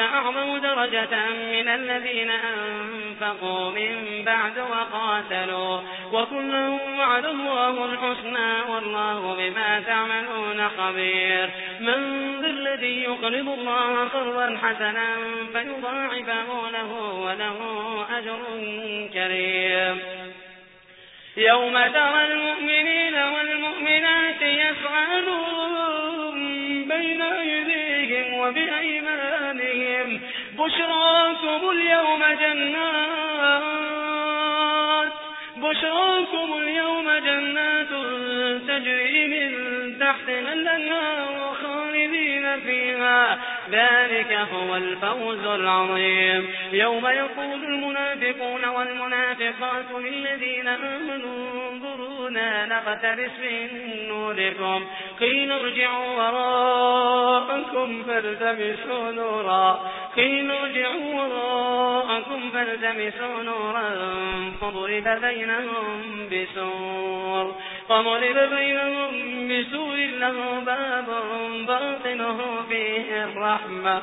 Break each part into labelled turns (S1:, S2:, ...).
S1: أعظم درجة من الذين أنفقوا من بعد وقاتلوا وكلهم وعد الله الحسنى والله بما تعملون خبير من ذا الذي يقرض الله قرضا حسنا فيضاعفه له وله أجر كريم يوم ترى المؤمنين والمؤمنات يسعى بين أيديهم وبأيمانهم بشراكم اليوم جنات بشراكم اليوم جنات تجري من تحتنا الأنهار خالدين فيها ذلك هو الفوز العظيم يوم يوم والمنافقات للذين آمنوا انظرونا نقتبس من نوركم قيل ارجعوا وراءكم فالتمسوا نورا قيل ارجعوا وراءكم فالتمسوا نورا فضرب بينهم بسور فضرب بينهم بسور له باب باطنه فيه الرحمة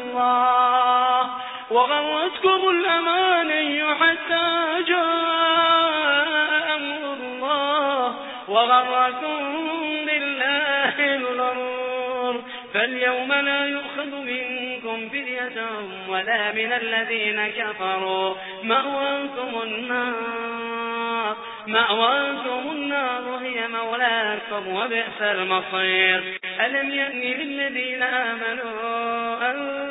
S1: الله وغرتكم الأماني حتى جاء أمر الله وغركم بالله الغرور فاليوم لا يؤخذ منكم فرية ولا من الذين كفروا مأواكم النار مأواكم النار هي مولاكم وبئس المصير ألم يأن للذين آمنوا أن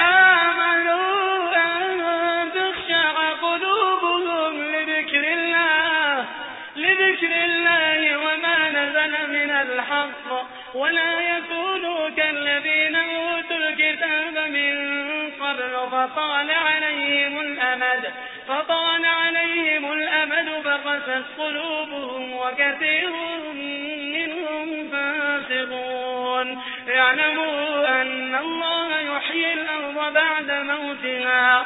S1: قبل فطال عليهم الأمد فطال عليهم الأمد فقست قلوبهم وكثير منهم فاسقون اعلموا أن الله يحيي الأرض بعد موتها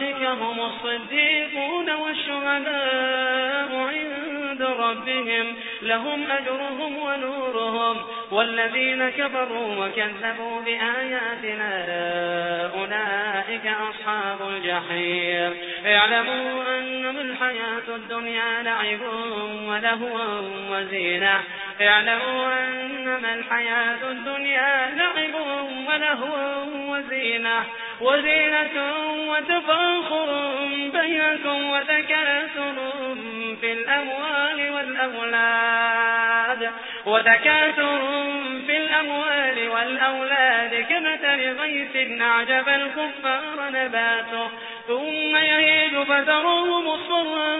S1: أولئك هم الصديقون والشهداء عند ربهم لهم أجرهم ونورهم والذين كفروا وكذبوا بآياتنا أولئك أصحاب الجحيم اعلموا أن الحياة الدنيا لعب ولهو وزينة اعلموا أنما الحياة الدنيا لعب ولهو وزينة, وزينة وتفاخر بينكم وتكاثر في الأموال والأولاد وتكاثر في الأموال والأولاد كمثل غيث أعجب الكفار نباته ثم يهيج فتره مصفرا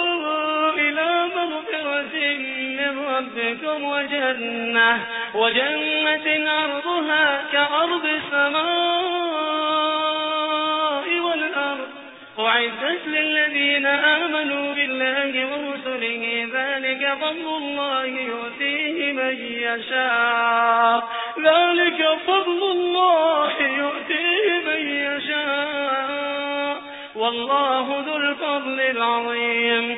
S1: من ربكم وجنة وجنة أرضها كأرض السماء والأرض أعدت للذين آمنوا بالله ورسله ذلك فضل الله يؤتيه من يشاء ذلك فضل الله يؤتيه من يشاء والله ذو الفضل العظيم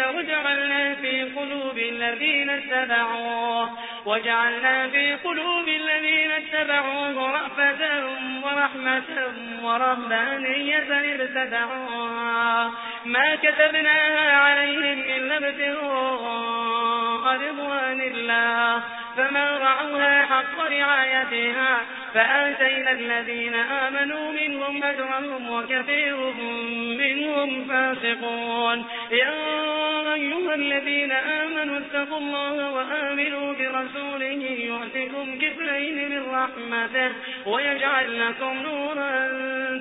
S1: السبيل وجعلنا في قلوب الذين اتبعوه وجعلنا في قلوب الذين اتبعوه رأفة ورحمة ورهبانية ارتدعوها ما كتبناها عليهم إلا ابتغاء رضوان الله فما رعوها حق رعاية آياتنا فآتينا الذين آمنوا منهم أجرهم وكثير منهم فاسقون يا أيها الذين آمنوا اتقوا الله وآمنوا برسوله يؤتكم كفرين من رحمته ويجعل لكم نورا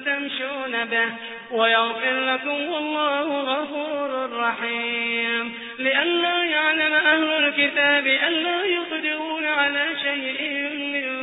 S1: تمشون به ويغفر لكم والله غفور رحيم لئلا يعلم أهل الكتاب ألا يقدرون على شيء من